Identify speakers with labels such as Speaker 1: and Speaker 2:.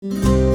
Speaker 1: Música